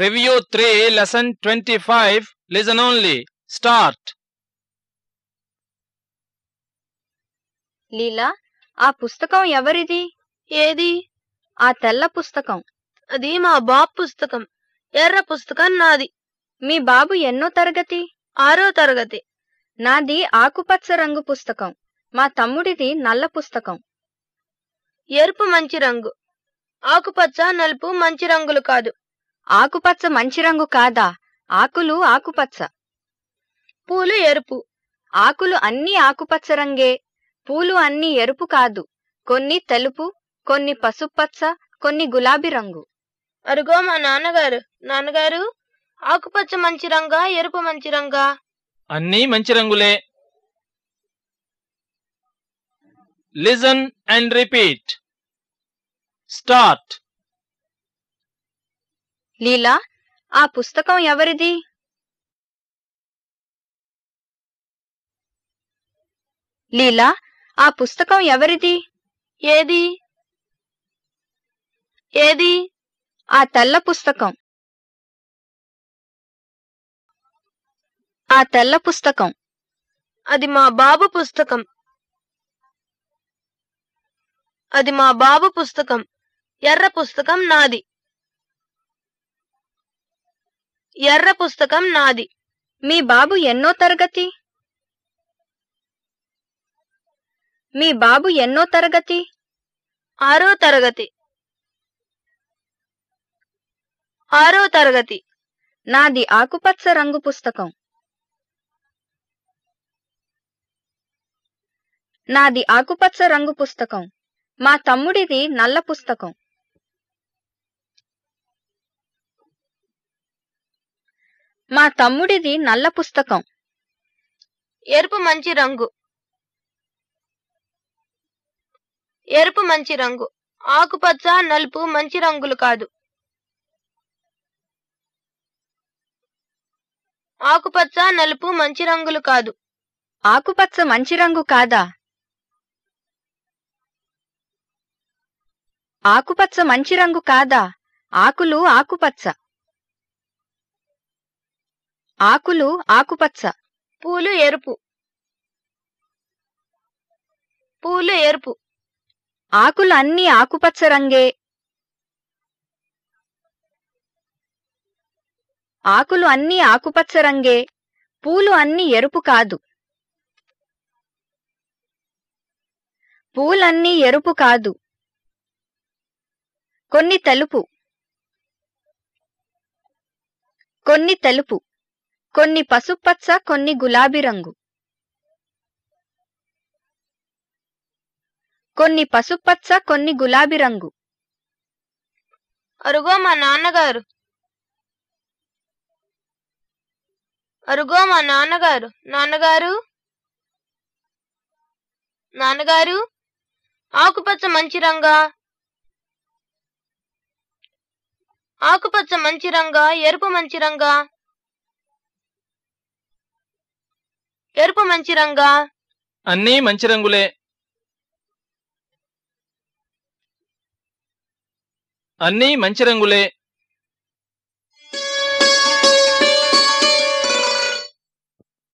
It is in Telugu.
Review 3, Lesson 25. Listen only. Start. లీలా ఆ పుస్తకం ఎవరిది? ఏది? ఆ తెల్ల పుస్తకం. అది మా బాబు పుస్తకం. ఎర్ర పుస్తకం నాది. మీ బాబు ఎన్నో తరగతి? ఆరో తరగతి. నాది ఆకుపచ్చ రంగు పుస్తకం. మా తమ్ముడిది నల్ల పుస్తకం. ఎరుపు మంచి రంగు. ఆకుపచ్చ నలుపు మంచి రంగులు కాదు. ఆకుపచ్చ మంచి రంగు కాదా? ఆకులు ఆకుపచ్చ. పూలు ఎరుపు. ఆకులు అన్నీ ఆకుపచ్చ రంగే. పూలు అన్నీ ఎరుపు కాదు. కొన్ని తెలుపు కొన్ని పసుపచ్చ కొన్ని గులాబీ రంగు. అరుగో మా నాన్నగారు. నాన్నగారు ఆకుపచ్చ మంచి రంగా ఎరుపు మంచి రంగా? అన్నీ మంచి రంగులే. Listen and repeat start Leela ఆ పుస్తకం ఎవరిది? లీలా ఆ పుస్తకం ఎవరిది? ఏది? ఏది? ఆ తెల్ల పుస్తకం. ఆ తెల్ల పుస్తకం. అది మా బాబు పుస్తకం. అది మా బాబు పుస్తకం. ఎర్ర పుస్తకం నాది. ఎర్ర పుస్తకం నాది. మీ బాబు ఎన్నో తరగతి? మీ బాబు ఎన్నో తరగతి? ఆరో తరగతి. ఆరో తరగతి. నాది ఆకుపచ్చ రంగు పుస్తకం. నాది ఆకుపచ్చ రంగు పుస్తకం. మా తమ్ముడిది నల్ల పుస్తకం. మా తమ్ముడిది నల్ల పుస్తకం. ఎరుపు మంచి రంగు. ఎరుపు మంచి రంగు. ఆకుపచ్చ నలుపు మంచి రంగులు కాదు. ఆకుపచ్చ నలుపు మంచి రంగులు కాదు. ఆకుపచ్చ మంచి రంగు కాదా? ఆకుపచ్చ మంచి రంగు కాదా? ఆకులు ఆకుపచ్చ. ఆకులు ఆకుపచ్చ. పూలు ఎరుపు. పూలు ఎరుపు. ఆకులు అన్నీ ఆకుపచ్చ రంగే. ఆకులు అన్నీ ఆకుపచ్చ రంగే. పూలు అన్నీ ఎరుపు కాదు. పూలన్నీ ఎరుపు కాదు. కొన్ని తెలుపు. కొన్ని తెలుపు. కొన్ని పసుపచ్చ కొన్ని గులాబీ రంగు. కొన్ని పసుపచ్చ కొన్ని గులాబీ రంగు. అరుగో మా నాన్నగారు. అరుగో మా నాన్నగారు. నాన్నగారు. నాన్నగారు. ఆకుపచ్చ మంచి రంగా. ఆకుపచ్చ మంచి రంగా ఎరుపు మంచి రంగా. ఎరుపు మంచి రంగా? అన్నీ మంచి రంగులే. అన్నీ మంచి రంగులే.